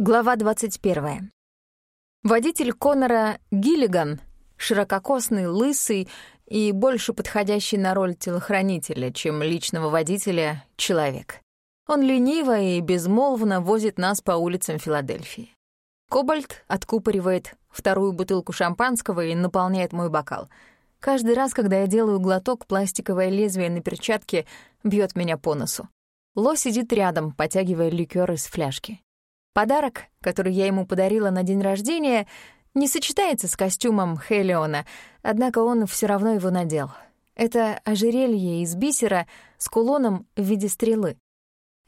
Глава 21. Водитель Конора Гиллиган, ширококосный, лысый и больше подходящий на роль телохранителя, чем личного водителя, человек. Он лениво и безмолвно возит нас по улицам Филадельфии. Кобальт откупоривает вторую бутылку шампанского и наполняет мой бокал. Каждый раз, когда я делаю глоток, пластиковое лезвие на перчатке бьет меня по носу. Ло сидит рядом, потягивая ликер из фляжки. Подарок, который я ему подарила на день рождения, не сочетается с костюмом Хелиона, однако он все равно его надел. Это ожерелье из бисера с кулоном в виде стрелы.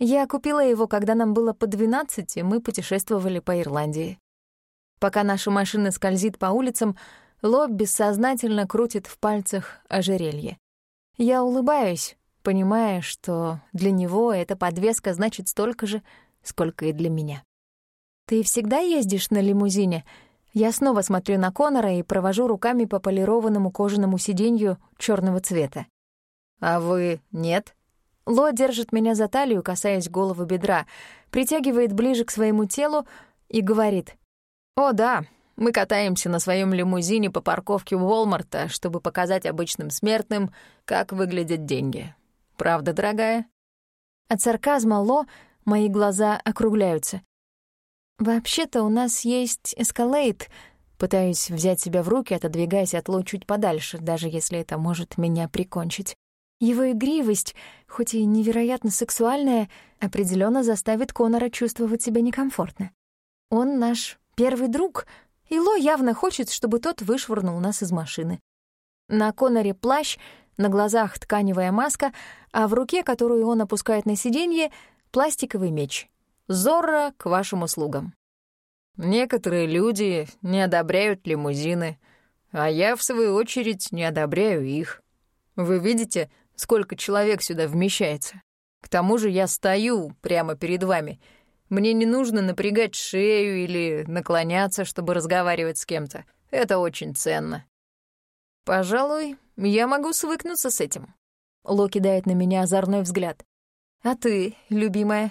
Я купила его, когда нам было по 12, и мы путешествовали по Ирландии. Пока наша машина скользит по улицам, Лоб бессознательно крутит в пальцах ожерелье. Я улыбаюсь, понимая, что для него эта подвеска значит столько же, сколько и для меня. «Ты всегда ездишь на лимузине?» Я снова смотрю на Конора и провожу руками по полированному кожаному сиденью черного цвета. «А вы нет?» Ло держит меня за талию, касаясь головы бедра, притягивает ближе к своему телу и говорит. «О, да, мы катаемся на своем лимузине по парковке Уолмарта, чтобы показать обычным смертным, как выглядят деньги. Правда, дорогая?» От сарказма Ло мои глаза округляются. «Вообще-то у нас есть эскалейт», пытаюсь взять себя в руки, отодвигаясь от Ло чуть подальше, даже если это может меня прикончить. Его игривость, хоть и невероятно сексуальная, определенно заставит Конора чувствовать себя некомфортно. Он наш первый друг, и Ло явно хочет, чтобы тот вышвырнул нас из машины. На Коноре плащ, на глазах тканевая маска, а в руке, которую он опускает на сиденье, пластиковый меч. Зорро к вашим услугам. Некоторые люди не одобряют лимузины, а я, в свою очередь, не одобряю их. Вы видите, сколько человек сюда вмещается? К тому же я стою прямо перед вами. Мне не нужно напрягать шею или наклоняться, чтобы разговаривать с кем-то. Это очень ценно. Пожалуй, я могу свыкнуться с этим. Ло кидает на меня озорной взгляд. А ты, любимая?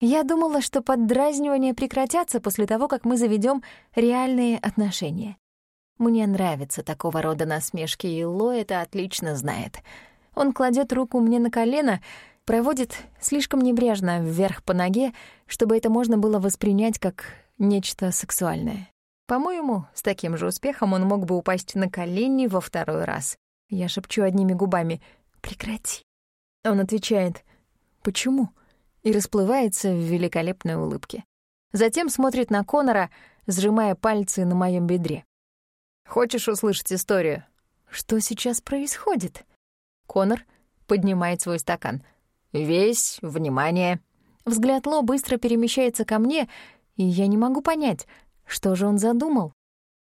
Я думала, что поддразнивания прекратятся после того, как мы заведем реальные отношения. Мне нравится такого рода насмешки, и Ло это отлично знает. Он кладет руку мне на колено, проводит слишком небрежно вверх по ноге, чтобы это можно было воспринять как нечто сексуальное. По-моему, с таким же успехом он мог бы упасть на колени во второй раз. Я шепчу одними губами «Прекрати». Он отвечает «Почему?» И расплывается в великолепной улыбке. Затем смотрит на Конора, сжимая пальцы на моем бедре. «Хочешь услышать историю?» «Что сейчас происходит?» Конор поднимает свой стакан. «Весь, внимание!» Взгляд Ло быстро перемещается ко мне, и я не могу понять, что же он задумал.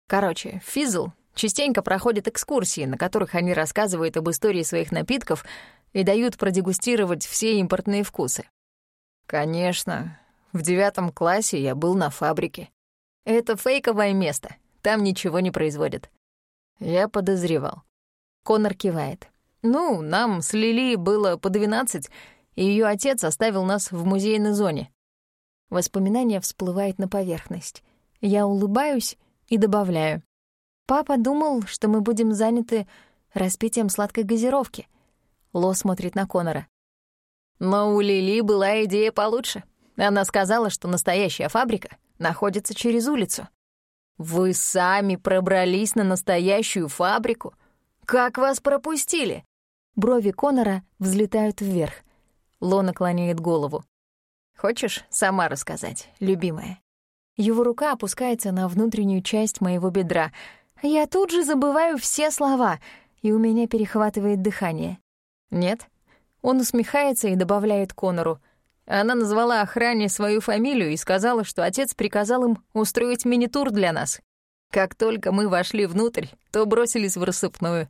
Короче, Физл частенько проходит экскурсии, на которых они рассказывают об истории своих напитков и дают продегустировать все импортные вкусы. Конечно. В девятом классе я был на фабрике. Это фейковое место. Там ничего не производят. Я подозревал. Конор кивает. Ну, нам с Лили было по двенадцать, и ее отец оставил нас в музейной зоне. Воспоминание всплывает на поверхность. Я улыбаюсь и добавляю. Папа думал, что мы будем заняты распитием сладкой газировки. Ло смотрит на Конора. Но у Лили была идея получше. Она сказала, что настоящая фабрика находится через улицу. Вы сами пробрались на настоящую фабрику? Как вас пропустили? Брови Конора взлетают вверх. Ло наклоняет голову. Хочешь сама рассказать, любимая? Его рука опускается на внутреннюю часть моего бедра. Я тут же забываю все слова, и у меня перехватывает дыхание. Нет? Он усмехается и добавляет Конору. Она назвала охране свою фамилию и сказала, что отец приказал им устроить мини-тур для нас. Как только мы вошли внутрь, то бросились в рассыпную.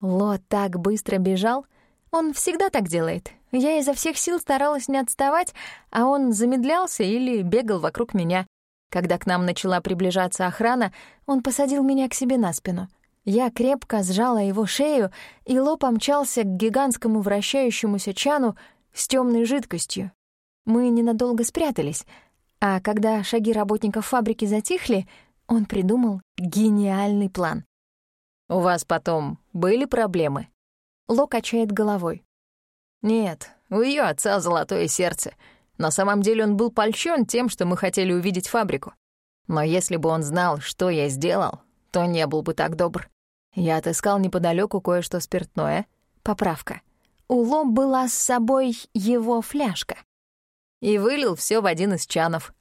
Ло так быстро бежал. Он всегда так делает. Я изо всех сил старалась не отставать, а он замедлялся или бегал вокруг меня. Когда к нам начала приближаться охрана, он посадил меня к себе на спину — я крепко сжала его шею, и Ло помчался к гигантскому вращающемуся чану с темной жидкостью. Мы ненадолго спрятались, А когда шаги работников фабрики затихли, он придумал гениальный план. «У вас потом были проблемы?» Ло качает головой. «Нет, у ее отца золотое сердце. На самом деле он был польщен тем, что мы хотели увидеть фабрику. Но если бы он знал, что я сделал, то не был бы так добр. Я отыскал неподалеку кое-что спиртное. Поправка. У Ло была с собой его фляжка. И вылил все в один из чанов.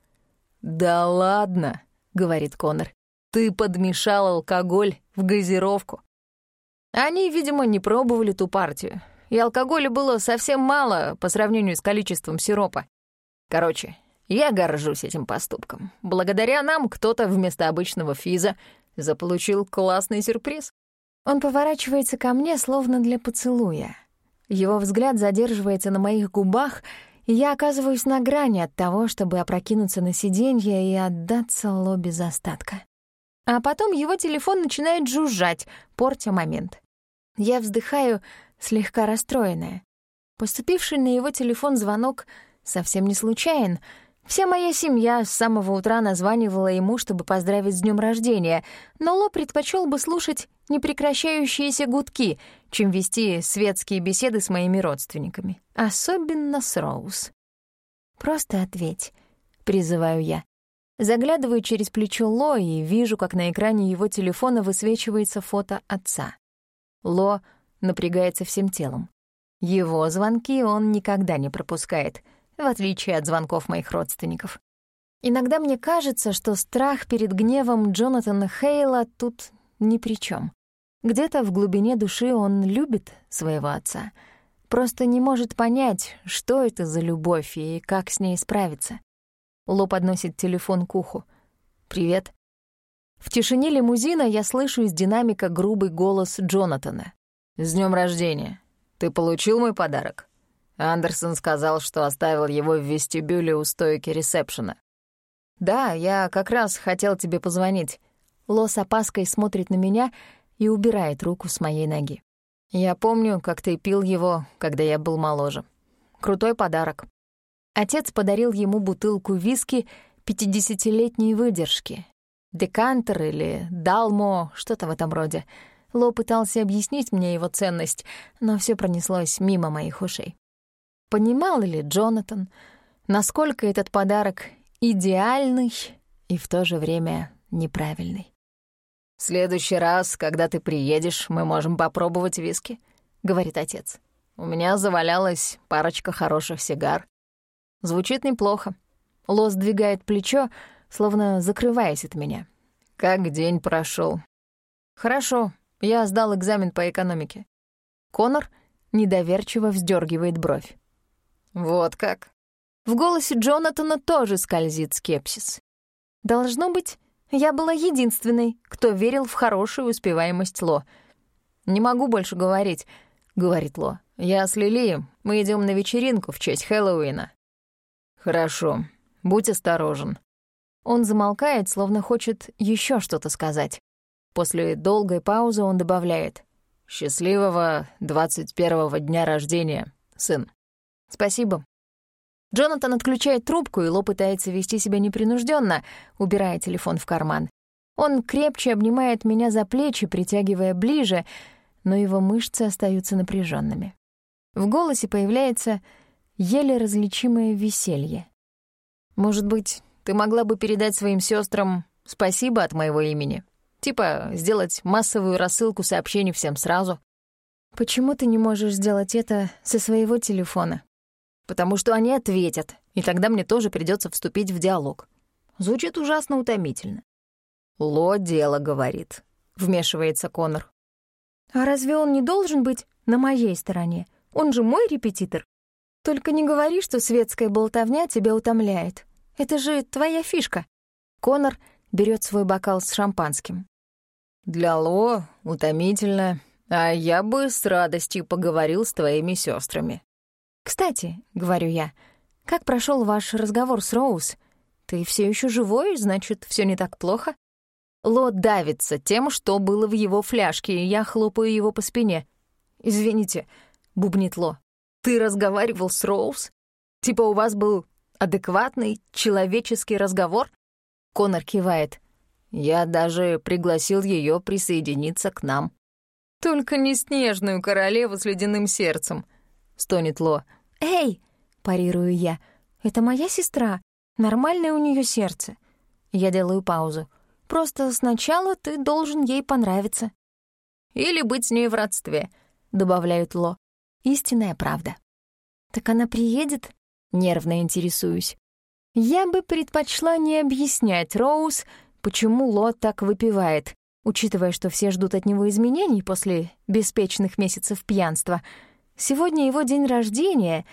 «Да ладно», — говорит Конор. «Ты подмешал алкоголь в газировку». Они, видимо, не пробовали ту партию. И алкоголя было совсем мало по сравнению с количеством сиропа. Короче, я горжусь этим поступком. Благодаря нам кто-то вместо обычного физа заполучил классный сюрприз. Он поворачивается ко мне, словно для поцелуя. Его взгляд задерживается на моих губах, и я оказываюсь на грани от того, чтобы опрокинуться на сиденье и отдаться Ло без остатка. А потом его телефон начинает жужжать, портя момент. Я вздыхаю, слегка расстроенная. Поступивший на его телефон звонок совсем не случайен — Вся моя семья с самого утра названивала ему, чтобы поздравить с днем рождения, но Ло предпочел бы слушать непрекращающиеся гудки, чем вести светские беседы с моими родственниками, особенно с Роуз. «Просто ответь», — призываю я. Заглядываю через плечо Ло и вижу, как на экране его телефона высвечивается фото отца. Ло напрягается всем телом. Его звонки он никогда не пропускает — в отличие от звонков моих родственников. Иногда мне кажется, что страх перед гневом Джонатана Хейла тут ни при чем. Где-то в глубине души он любит своего отца, просто не может понять, что это за любовь и как с ней справиться. Ло подносит телефон к уху. «Привет». В тишине лимузина я слышу из динамика грубый голос Джонатана. «С днем рождения! Ты получил мой подарок?» Андерсон сказал, что оставил его в вестибюле у стойки ресепшена. «Да, я как раз хотел тебе позвонить». Ло с опаской смотрит на меня и убирает руку с моей ноги. «Я помню, как ты пил его, когда я был моложе. Крутой подарок». Отец подарил ему бутылку виски пятидесятилетней выдержки. Декантер или Далмо, что-то в этом роде. Ло пытался объяснить мне его ценность, но все пронеслось мимо моих ушей. Понимал ли Джонатан, насколько этот подарок идеальный и в то же время неправильный? «В следующий раз, когда ты приедешь, мы можем попробовать виски», — говорит отец. «У меня завалялась парочка хороших сигар. Звучит неплохо». Лос двигает плечо, словно закрываясь от меня. «Как день прошел? «Хорошо, я сдал экзамен по экономике». Конор недоверчиво вздергивает бровь. «Вот как?» В голосе Джонатана тоже скользит скепсис. Должно быть, я была единственной, кто верил в хорошую успеваемость Ло. «Не могу больше говорить», — говорит Ло. «Я с Лили, мы идем на вечеринку в честь Хэллоуина». «Хорошо, будь осторожен». Он замолкает, словно хочет еще что-то сказать. После долгой паузы он добавляет «Счастливого двадцать первого дня рождения, сын». «Спасибо». Джонатан отключает трубку, и Ло пытается вести себя непринужденно, убирая телефон в карман. Он крепче обнимает меня за плечи, притягивая ближе, но его мышцы остаются напряженными. В голосе появляется еле различимое веселье. «Может быть, ты могла бы передать своим сестрам спасибо от моего имени? Типа сделать массовую рассылку сообщений всем сразу?» «Почему ты не можешь сделать это со своего телефона?» Потому что они ответят, и тогда мне тоже придется вступить в диалог. Звучит ужасно утомительно. «Ло дело, — говорит», — вмешивается Конор. «А разве он не должен быть на моей стороне? Он же мой репетитор. Только не говори, что светская болтовня тебя утомляет. Это же твоя фишка». Конор берет свой бокал с шампанским. «Для Ло утомительно, а я бы с радостью поговорил с твоими сестрами. «Кстати», — говорю я, — «как прошел ваш разговор с Роуз? Ты все еще живой, значит, все не так плохо?» Ло давится тем, что было в его фляжке, и я хлопаю его по спине. «Извините», — бубнит Ло, — «ты разговаривал с Роуз? Типа у вас был адекватный человеческий разговор? Конор кивает. Я даже пригласил ее присоединиться к нам. «Только не снежную королеву с ледяным сердцем», — стонет Ло. «Эй!» — парирую я. «Это моя сестра. Нормальное у нее сердце». Я делаю паузу. «Просто сначала ты должен ей понравиться». «Или быть с ней в родстве», — добавляют Ло. «Истинная правда». «Так она приедет?» — нервно интересуюсь. Я бы предпочла не объяснять Роуз, почему Ло так выпивает, учитывая, что все ждут от него изменений после беспечных месяцев пьянства. Сегодня его день рождения,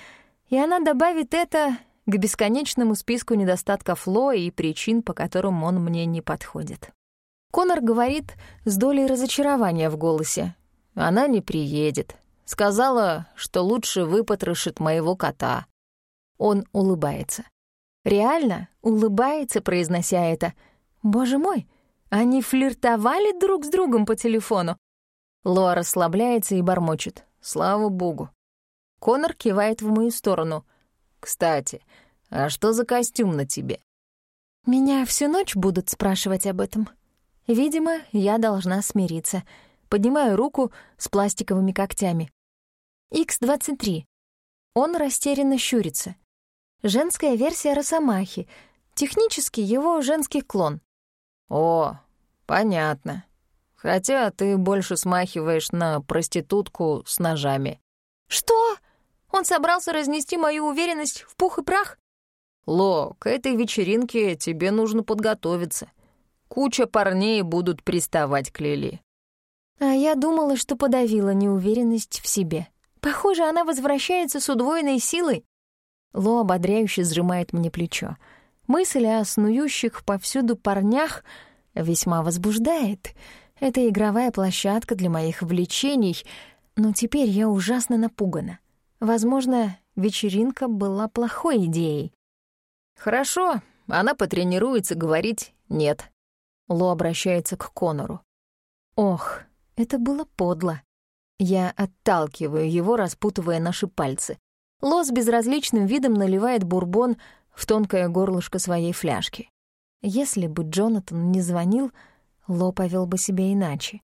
и она добавит это к бесконечному списку недостатков Ло и причин, по которым он мне не подходит. Конор говорит с долей разочарования в голосе. «Она не приедет. Сказала, что лучше выпотрошит моего кота». Он улыбается. Реально улыбается, произнося это. «Боже мой, они флиртовали друг с другом по телефону. Лоа расслабляется и бормочет. Слава богу. Конор кивает в мою сторону. Кстати, а что за костюм на тебе? Меня всю ночь будут спрашивать об этом. Видимо, я должна смириться. Поднимаю руку с пластиковыми когтями. X-23. Он растерянно щурится. Женская версия Росомахи. Технически его женский клон. «О, понятно. Хотя ты больше смахиваешь на проститутку с ножами». «Что? Он собрался разнести мою уверенность в пух и прах?» «Ло, к этой вечеринке тебе нужно подготовиться. Куча парней будут приставать к Лили». А я думала, что подавила неуверенность в себе. Похоже, она возвращается с удвоенной силой. Ло ободряюще сжимает мне плечо. Мысль о снующих повсюду парнях весьма возбуждает. Это игровая площадка для моих влечений, но теперь я ужасно напугана. Возможно, вечеринка была плохой идеей. «Хорошо, она потренируется говорить «нет». Ло обращается к Конору. Ох, это было подло. Я отталкиваю его, распутывая наши пальцы. Ло с безразличным видом наливает бурбон в тонкое горлышко своей фляжки. Если бы Джонатан не звонил, Ло повел бы себя иначе.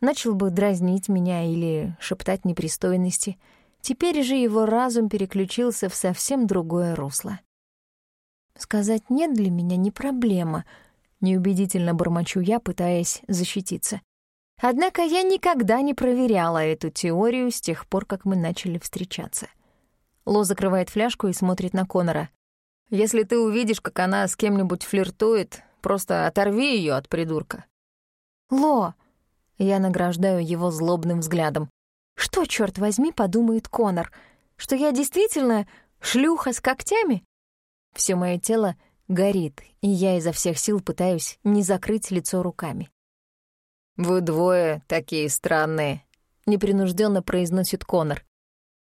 Начал бы дразнить меня или шептать непристойности. Теперь же его разум переключился в совсем другое русло. Сказать «нет» для меня не проблема, неубедительно бормочу я, пытаясь защититься. Однако я никогда не проверяла эту теорию с тех пор, как мы начали встречаться. Ло закрывает фляжку и смотрит на Конора. Если ты увидишь, как она с кем-нибудь флиртует, просто оторви ее от придурка». «Ло!» — я награждаю его злобным взглядом. «Что, черт возьми, подумает Конор? Что я действительно шлюха с когтями?» Все мое тело горит, и я изо всех сил пытаюсь не закрыть лицо руками. «Вы двое такие странные», — непринужденно произносит Конор.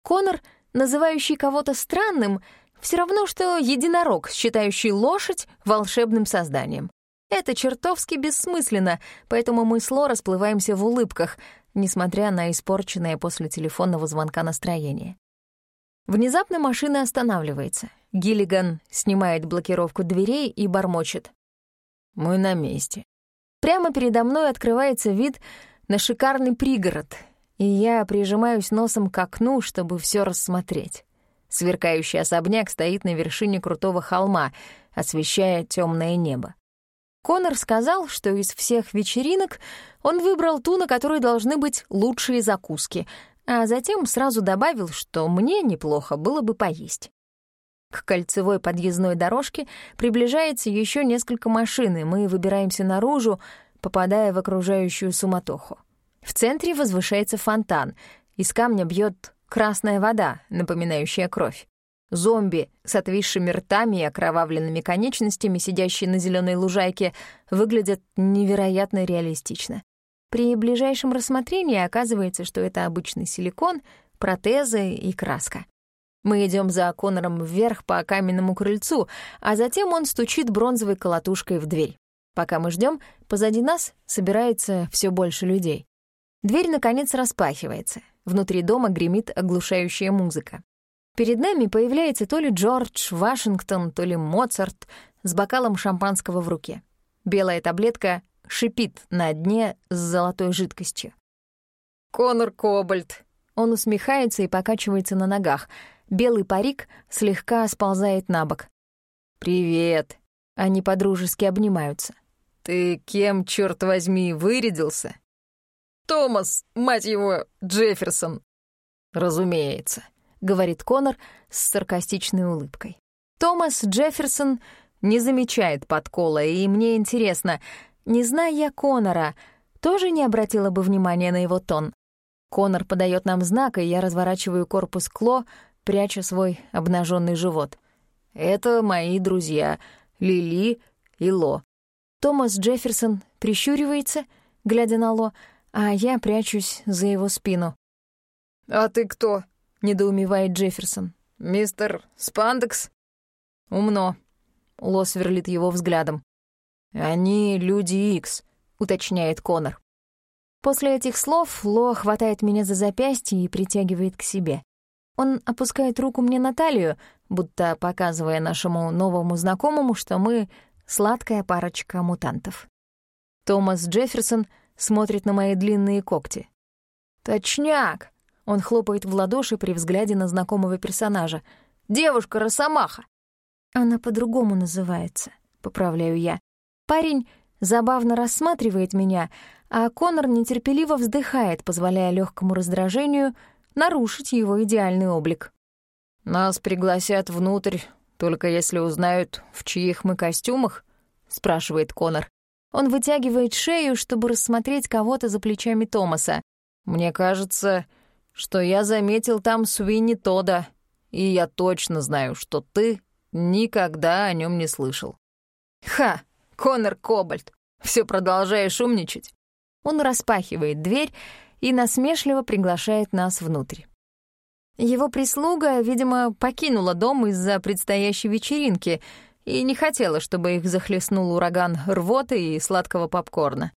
Конор, называющий кого-то странным — все равно, что единорог, считающий лошадь волшебным созданием. Это чертовски бессмысленно, поэтому мы с Ло расплываемся в улыбках, несмотря на испорченное после телефонного звонка настроение. Внезапно машина останавливается. Гиллиган снимает блокировку дверей и бормочет. «Мы на месте». Прямо передо мной открывается вид на шикарный пригород, и я прижимаюсь носом к окну, чтобы все рассмотреть. Сверкающий особняк стоит на вершине крутого холма, освещая темное небо. Конор сказал, что из всех вечеринок он выбрал ту, на которой должны быть лучшие закуски, а затем сразу добавил, что мне неплохо было бы поесть. К кольцевой подъездной дорожке приближается еще несколько машин, и мы выбираемся наружу, попадая в окружающую суматоху. В центре возвышается фонтан, из камня бьет красная вода, напоминающая кровь. Зомби с отвисшими ртами и окровавленными конечностями, сидящие на зеленой лужайке, выглядят невероятно реалистично. При ближайшем рассмотрении оказывается, что это обычный силикон, протезы и краска. Мы идем за Конором вверх по каменному крыльцу, а затем он стучит бронзовой колотушкой в дверь. Пока мы ждем, позади нас собирается все больше людей. Дверь, наконец, распахивается. Внутри дома гремит оглушающая музыка. Перед нами появляется то ли Джордж Вашингтон, то ли Моцарт с бокалом шампанского в руке. Белая таблетка шипит на дне с золотой жидкостью. «Конор Кобальт». Он усмехается и покачивается на ногах. Белый парик слегка сползает на бок. «Привет». Они подружески обнимаются. «Ты кем, черт возьми, вырядился?» «Томас, мать его, Джефферсон». «Разумеется», — говорит Конор с саркастичной улыбкой. Томас Джефферсон не замечает подкола, и мне интересно, не зная я Конора, тоже не обратила бы внимания на его тон. Конор подает нам знак, и я разворачиваю корпус Кло, пряча свой обнаженный живот. «Это мои друзья, Лили и Ло». Томас Джефферсон прищуривается, глядя на Ло, а я прячусь за его спину. «А ты кто?» — недоумевает Джефферсон. «Мистер Спандекс?» «Умно». Ло сверлит его взглядом. «Они люди Икс», — уточняет Конор. После этих слов Ло хватает меня за запястье и притягивает к себе. Он опускает руку мне на талию, будто показывая нашему новому знакомому, что мы — сладкая парочка мутантов. Томас Джефферсон смотрит на мои длинные когти. «Точняк!» — он хлопает в ладоши при взгляде на знакомого персонажа. «Девушка-росомаха!» «Она по-другому называется», — поправляю я. Парень забавно рассматривает меня, а Конор нетерпеливо вздыхает, позволяя легкому раздражению нарушить его идеальный облик. «Нас пригласят внутрь, только если узнают, в чьих мы костюмах?» — спрашивает Конор. Он вытягивает шею, чтобы рассмотреть кого-то за плечами Томаса. «Мне кажется, что я заметил там Суини Тода, и я точно знаю, что ты никогда о нем не слышал». «Ха! Конор Кобальт! Все продолжаешь умничать?» Он распахивает дверь и насмешливо приглашает нас внутрь. Его прислуга, видимо, покинула дом из-за предстоящей вечеринки и не хотела, чтобы их захлестнул ураган рвоты и сладкого попкорна.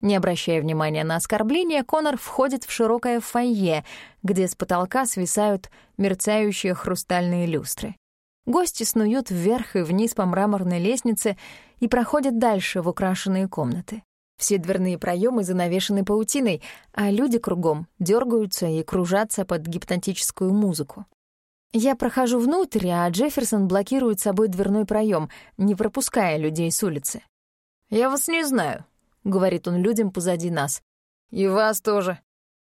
Не обращая внимания на оскорбления, Конор входит в широкое фойе, где с потолка свисают мерцающие хрустальные люстры. Гости снуют вверх и вниз по мраморной лестнице и проходят дальше в украшенные комнаты. Все дверные проемы занавешены паутиной, а люди кругом дергаются и кружатся под гипнотическую музыку. Я прохожу внутрь, а Джефферсон блокирует собой дверной проем, не пропуская людей с улицы. «Я вас не знаю», — говорит он людям позади нас. «И вас тоже».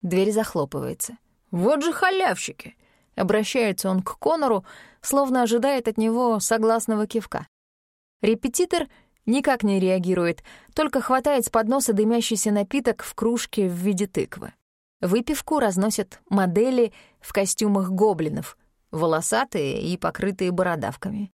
Дверь захлопывается. «Вот же халявщики!» Обращается он к Конору, словно ожидает от него согласного кивка. Репетитор никак не реагирует, только хватает с подноса дымящийся напиток в кружке в виде тыквы. Выпивку разносят модели в костюмах гоблинов, волосатые и покрытые бородавками.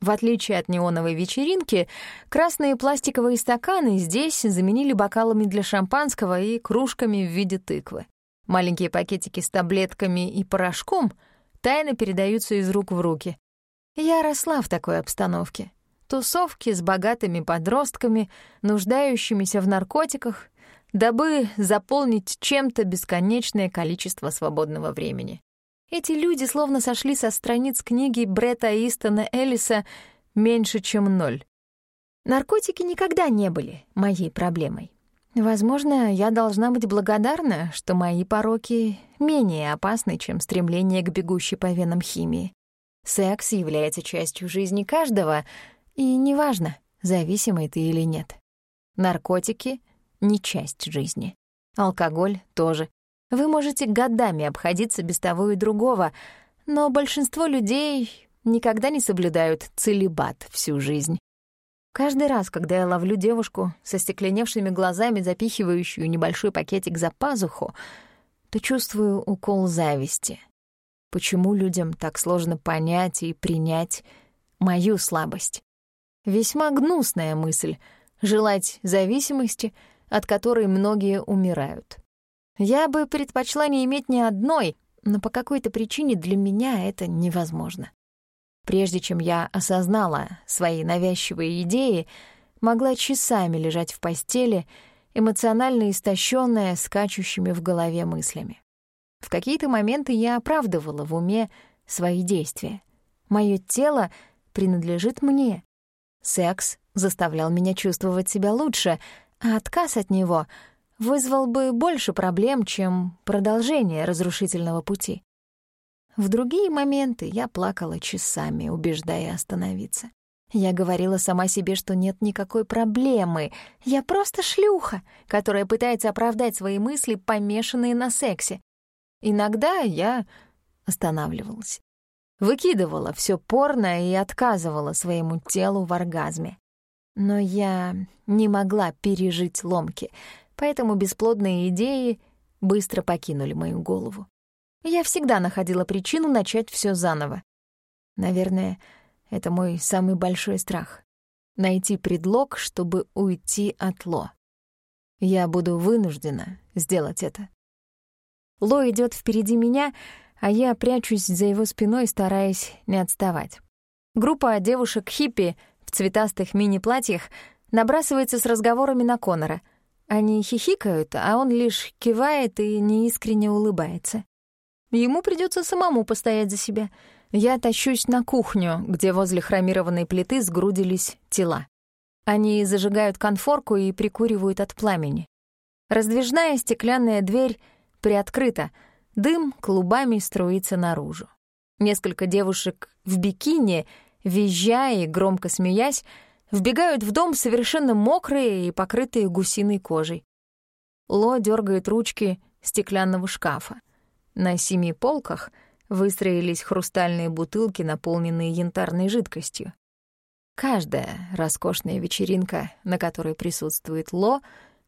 В отличие от неоновой вечеринки, красные пластиковые стаканы здесь заменили бокалами для шампанского и кружками в виде тыквы. Маленькие пакетики с таблетками и порошком тайно передаются из рук в руки. Я росла в такой обстановке тусовки с богатыми подростками, нуждающимися в наркотиках, дабы заполнить чем-то бесконечное количество свободного времени. Эти люди словно сошли со страниц книги Бретта Истона Эллиса «Меньше, чем ноль». Наркотики никогда не были моей проблемой. Возможно, я должна быть благодарна, что мои пороки менее опасны, чем стремление к бегущей по венам химии. Секс является частью жизни каждого, и неважно, зависимый ты или нет. Наркотики — не часть жизни. Алкоголь тоже. Вы можете годами обходиться без того и другого, но большинство людей никогда не соблюдают целебат всю жизнь. Каждый раз, когда я ловлю девушку со стекленевшими глазами, запихивающую небольшой пакетик за пазуху, то чувствую укол зависти. Почему людям так сложно понять и принять мою слабость? Весьма гнусная мысль — желать зависимости, от которой многие умирают. Я бы предпочла не иметь ни одной, но по какой-то причине для меня это невозможно. Прежде чем я осознала свои навязчивые идеи, могла часами лежать в постели, эмоционально истощенная, скачущими в голове мыслями. В какие-то моменты я оправдывала в уме свои действия. Моё тело принадлежит мне. Секс заставлял меня чувствовать себя лучше, а отказ от него вызвал бы больше проблем, чем продолжение разрушительного пути. В другие моменты я плакала часами, убеждая остановиться. Я говорила сама себе, что нет никакой проблемы. Я просто шлюха, которая пытается оправдать свои мысли, помешанные на сексе. Иногда я останавливалась. Выкидывала все порно и отказывала своему телу в оргазме. Но я не могла пережить ломки, поэтому бесплодные идеи быстро покинули мою голову. Я всегда находила причину начать все заново. Наверное, это мой самый большой страх — найти предлог, чтобы уйти от Ло. Я буду вынуждена сделать это. Ло идет впереди меня, а я прячусь за его спиной, стараясь не отставать. Группа девушек-хиппи в цветастых мини-платьях набрасывается с разговорами на Конора. Они хихикают, а он лишь кивает и неискренне улыбается. Ему придется самому постоять за себя. Я тащусь на кухню, где возле хромированной плиты сгрудились тела. Они зажигают конфорку и прикуривают от пламени. Раздвижная стеклянная дверь приоткрыта, дым клубами струится наружу. Несколько девушек в бикини, визжа и громко смеясь, вбегают в дом совершенно мокрые и покрытые гусиной кожей. Ло дергает ручки стеклянного шкафа. На семи полках выстроились хрустальные бутылки, наполненные янтарной жидкостью. Каждая роскошная вечеринка, на которой присутствует Ло,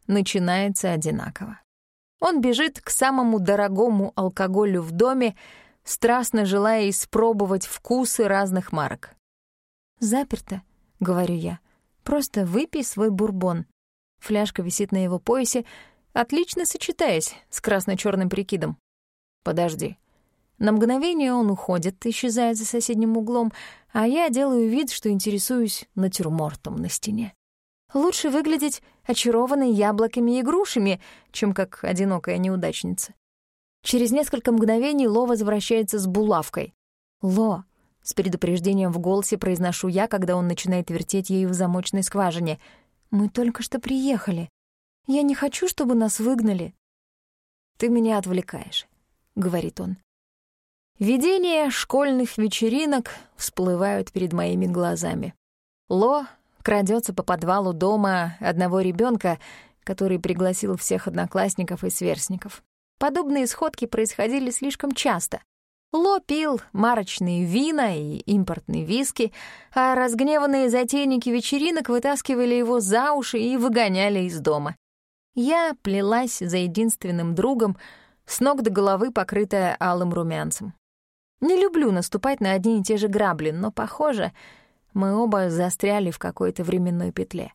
начинается одинаково. Он бежит к самому дорогому алкоголю в доме, страстно желая испробовать вкусы разных марок. «Заперто», — говорю я. «Просто выпей свой бурбон». Фляжка висит на его поясе, отлично сочетаясь с красно черным прикидом. «Подожди». На мгновение он уходит, исчезает за соседним углом, а я делаю вид, что интересуюсь натюрмортом на стене. Лучше выглядеть очарованной яблоками и грушами, чем как одинокая неудачница. Через несколько мгновений Ло возвращается с булавкой. «Ло», — с предупреждением в голосе произношу я, когда он начинает вертеть ею в замочной скважине. «Мы только что приехали. Я не хочу, чтобы нас выгнали». «Ты меня отвлекаешь. — говорит он. Видения школьных вечеринок всплывают перед моими глазами. Ло крадется по подвалу дома одного ребенка, который пригласил всех одноклассников и сверстников. Подобные сходки происходили слишком часто. Ло пил марочные вина и импортные виски, а разгневанные затейники вечеринок вытаскивали его за уши и выгоняли из дома. Я плелась за единственным другом, с ног до головы покрытая алым румянцем. Не люблю наступать на одни и те же грабли, но, похоже, мы оба застряли в какой-то временной петле.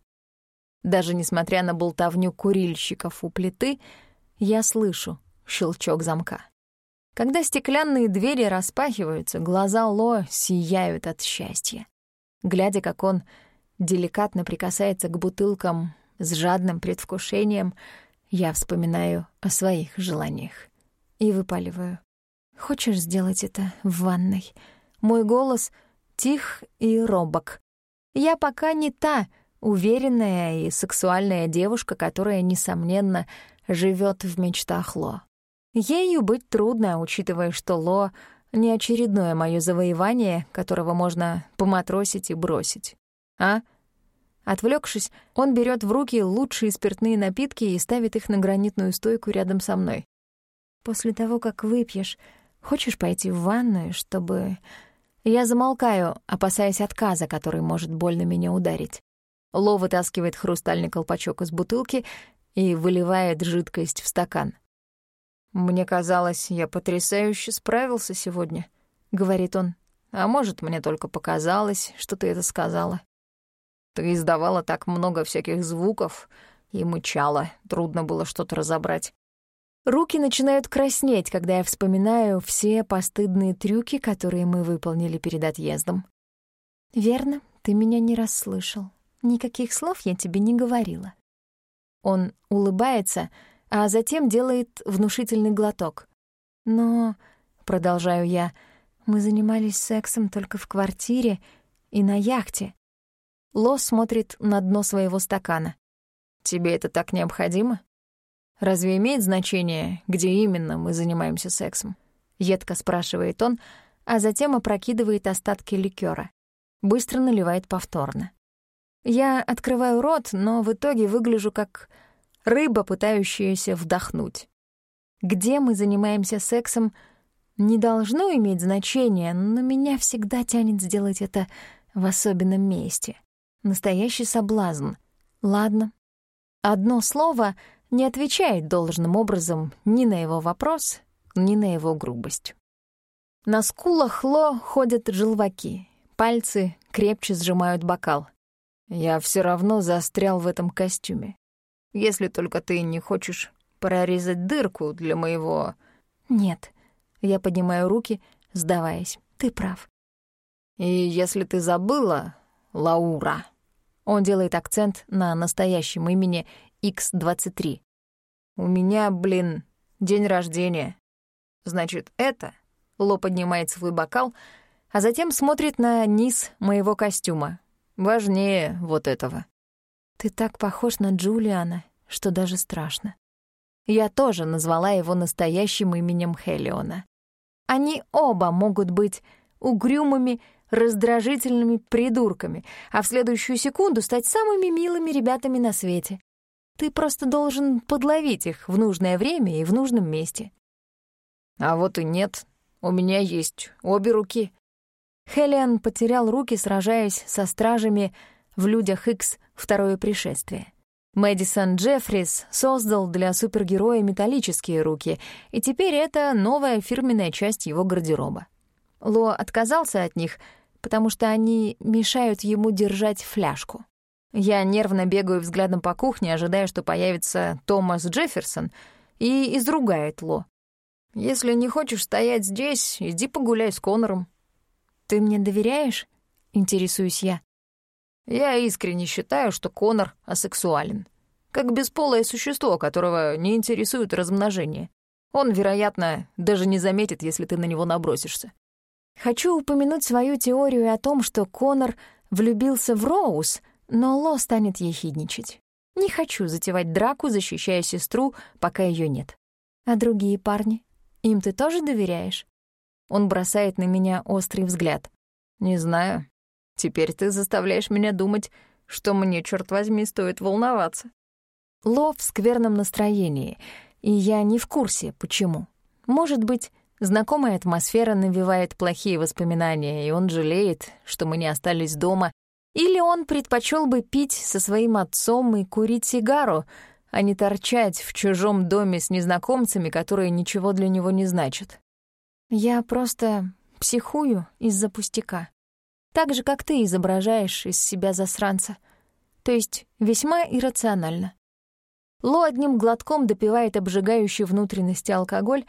Даже несмотря на болтовню курильщиков у плиты, я слышу щелчок замка. Когда стеклянные двери распахиваются, глаза Ло сияют от счастья. Глядя, как он деликатно прикасается к бутылкам с жадным предвкушением — я вспоминаю о своих желаниях и выпаливаю. «Хочешь сделать это в ванной?» Мой голос тих и робок. Я пока не та уверенная и сексуальная девушка, которая, несомненно, живет в мечтах Ло. Ею быть трудно, учитывая, что Ло — не очередное мое завоевание, которого можно поматросить и бросить. А? Отвлекшись, он берет в руки лучшие спиртные напитки и ставит их на гранитную стойку рядом со мной. «После того, как выпьешь, хочешь пойти в ванную, чтобы...» Я замолкаю, опасаясь отказа, который может больно меня ударить. Ло вытаскивает хрустальный колпачок из бутылки и выливает жидкость в стакан. «Мне казалось, я потрясающе справился сегодня», — говорит он. «А может, мне только показалось, что ты это сказала». Ты издавала так много всяких звуков и мычала, трудно было что-то разобрать. Руки начинают краснеть, когда я вспоминаю все постыдные трюки, которые мы выполнили перед отъездом. «Верно, ты меня не расслышал. Никаких слов я тебе не говорила». Он улыбается, а затем делает внушительный глоток. «Но...» — продолжаю я — Мы занимались сексом только в квартире и на яхте. Ло смотрит на дно своего стакана. Тебе это так необходимо? Разве имеет значение, где именно мы занимаемся сексом? Едко спрашивает он, а затем опрокидывает остатки ликера. Быстро наливает повторно. Я открываю рот, но в итоге выгляжу как рыба, пытающаяся вдохнуть. Где мы занимаемся сексом, не должно иметь значения, но меня всегда тянет сделать это в особенном месте. Настоящий соблазн. Ладно. Одно слово не отвечает должным образом ни на его вопрос, ни на его грубость. На скулах Ло ходят желваки, пальцы крепче сжимают бокал. Я все равно застрял в этом костюме. Если только ты не хочешь прорезать дырку для моего... Нет. Я поднимаю руки, сдаваясь. Ты прав. И если ты забыла, Лаура... Он делает акцент на настоящем имени X23. У меня, блин, день рождения. Значит, это... Ло поднимает свой бокал, а затем смотрит на низ моего костюма. Важнее вот этого. Ты так похож на Джулиана, что даже страшно. Я тоже назвала его настоящим именем Хелиона. Они оба могут быть угрюмыми, раздражительными придурками, а в следующую секунду стать самыми милыми ребятами на свете. Ты просто должен подловить их в нужное время и в нужном месте. А вот и нет. У меня есть обе руки. Хелиан потерял руки, сражаясь со стражами в «Людях Икс. Второе пришествие». Мэдисон Джеффрис создал для супергероя металлические руки, и теперь это новая фирменная часть его гардероба. Ло отказался от них, потому что они мешают ему держать фляжку. Я нервно бегаю взглядом по кухне, ожидая, что появится Томас Джефферсон и изругает Ло. «Если не хочешь стоять здесь, иди погуляй с Конором». «Ты мне доверяешь?» — интересуюсь я. Я искренне считаю, что Конор асексуален. Как бесполое существо, которого не интересует размножение. Он, вероятно, даже не заметит, если ты на него набросишься. Хочу упомянуть свою теорию о том, что Конор влюбился в Роуз, но Ло станет ехидничать. Не хочу затевать драку, защищая сестру, пока ее нет. А другие парни? Им ты тоже доверяешь? Он бросает на меня острый взгляд. Не знаю. Теперь ты заставляешь меня думать, что мне, черт возьми, стоит волноваться. Ло в скверном настроении, и я не в курсе, почему. Может быть, знакомая атмосфера навевает плохие воспоминания, и он жалеет, что мы не остались дома, или он предпочел бы пить со своим отцом и курить сигару, а не торчать в чужом доме с незнакомцами, которые ничего для него не значат. Я просто психую из-за пустяка так же, как ты изображаешь из себя засранца. То есть весьма иррационально. Ло одним глотком допивает обжигающий внутренности алкоголь,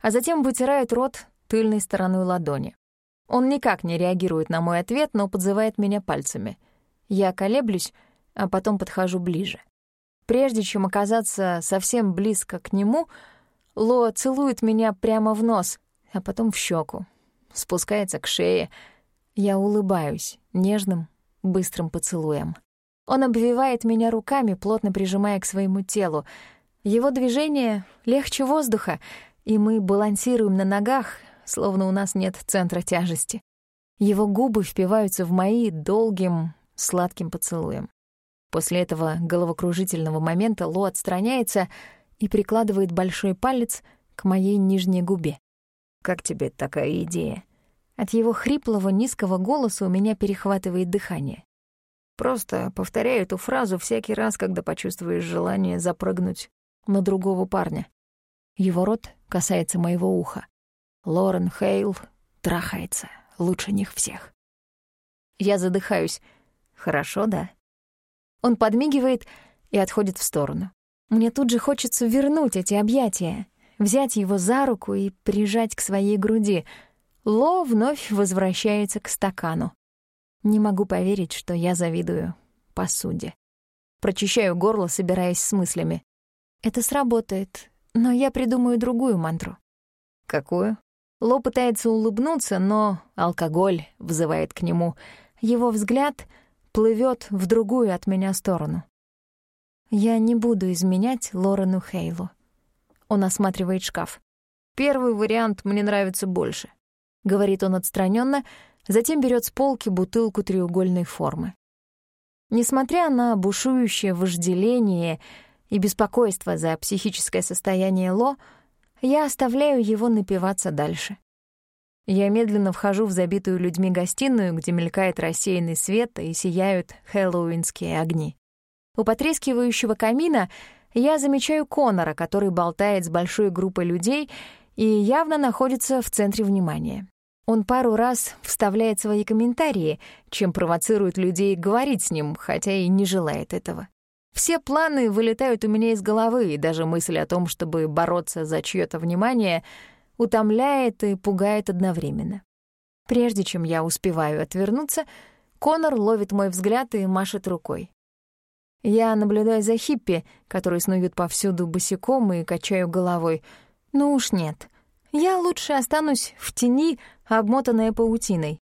а затем вытирает рот тыльной стороной ладони. Он никак не реагирует на мой ответ, но подзывает меня пальцами. Я колеблюсь, а потом подхожу ближе. Прежде чем оказаться совсем близко к нему, Ло целует меня прямо в нос, а потом в щеку, спускается к шее — я улыбаюсь нежным, быстрым поцелуем. Он обвивает меня руками, плотно прижимая к своему телу. Его движение легче воздуха, и мы балансируем на ногах, словно у нас нет центра тяжести. Его губы впиваются в мои долгим, сладким поцелуем. После этого головокружительного момента Ло отстраняется и прикладывает большой палец к моей нижней губе. «Как тебе такая идея?» От его хриплого низкого голоса у меня перехватывает дыхание. Просто повторяю эту фразу всякий раз, когда почувствуешь желание запрыгнуть на другого парня. Его рот касается моего уха. Лорен Хейл трахается лучше них всех. Я задыхаюсь. Хорошо, да? Он подмигивает и отходит в сторону. Мне тут же хочется вернуть эти объятия, взять его за руку и прижать к своей груди — Ло вновь возвращается к стакану. Не могу поверить, что я завидую посуде. Прочищаю горло, собираясь с мыслями. Это сработает, но я придумаю другую мантру. Какую? Ло пытается улыбнуться, но алкоголь взывает к нему. Его взгляд плывет в другую от меня сторону. Я не буду изменять Лорену Хейлу. Он осматривает шкаф. Первый вариант мне нравится больше. Говорит он отстраненно, затем берет с полки бутылку треугольной формы. Несмотря на бушующее вожделение и беспокойство за психическое состояние Ло, я оставляю его напиваться дальше. Я медленно вхожу в забитую людьми гостиную, где мелькает рассеянный свет и сияют хэллоуинские огни. У потрескивающего камина я замечаю Конора, который болтает с большой группой людей и явно находится в центре внимания. Он пару раз вставляет свои комментарии, чем провоцирует людей говорить с ним, хотя и не желает этого. Все планы вылетают у меня из головы, и даже мысль о том, чтобы бороться за чьё-то внимание, утомляет и пугает одновременно. Прежде чем я успеваю отвернуться, Конор ловит мой взгляд и машет рукой. Я наблюдаю за хиппи, которые снуют повсюду босиком и качаю головой. Ну уж нет. Я лучше останусь в тени, обмотанная паутиной.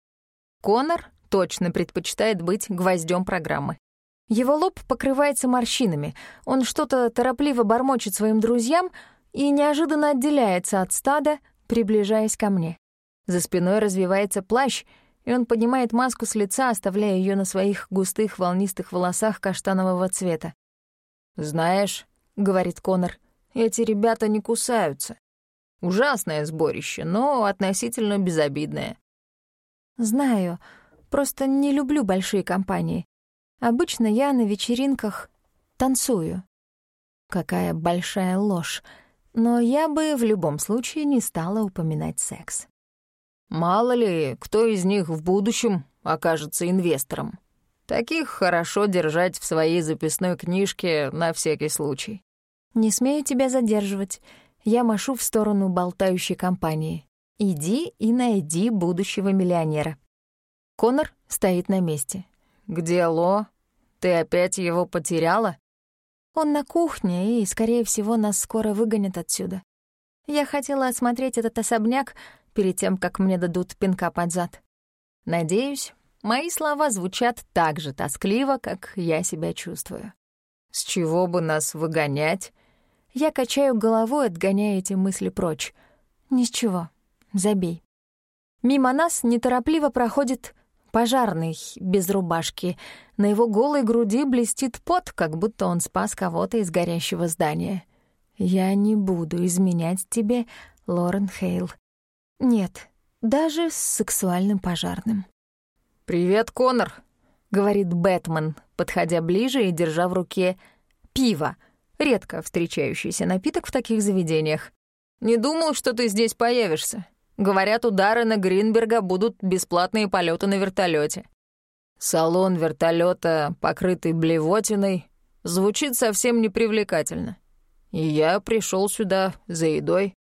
Конор точно предпочитает быть гвоздем программы. Его лоб покрывается морщинами, он что-то торопливо бормочет своим друзьям и неожиданно отделяется от стада, приближаясь ко мне. За спиной развивается плащ, и он поднимает маску с лица, оставляя ее на своих густых волнистых волосах каштанового цвета. «Знаешь», — говорит Конор, — «эти ребята не кусаются. Ужасное сборище, но относительно безобидное. Знаю, просто не люблю большие компании. Обычно я на вечеринках танцую. Какая большая ложь. Но я бы в любом случае не стала упоминать секс. Мало ли, кто из них в будущем окажется инвестором. Таких хорошо держать в своей записной книжке на всякий случай. Не смею тебя задерживать. Я машу в сторону болтающей компании. «Иди и найди будущего миллионера». Конор стоит на месте. «Где Ло? Ты опять его потеряла?» «Он на кухне, и, скорее всего, нас скоро выгонят отсюда. Я хотела осмотреть этот особняк перед тем, как мне дадут пинка под зад. Надеюсь, мои слова звучат так же тоскливо, как я себя чувствую. С чего бы нас выгонять? Я качаю головой, отгоняя эти мысли прочь. Ни с чего. Забей. Мимо нас неторопливо проходит пожарный без рубашки. На его голой груди блестит пот, как будто он спас кого-то из горящего здания. «Я не буду изменять тебе, Лорен Хейл. Нет, даже с сексуальным пожарным». «Привет, Конор», — говорит Бэтмен, подходя ближе и держа в руке пиво — Редко встречающийся напиток в таких заведениях. Не думал, что ты здесь появишься. Говорят, у Даррена Гринберга будут бесплатные полеты на вертолете. Салон вертолета, покрытый блевотиной, звучит совсем непривлекательно. И я пришел сюда за едой.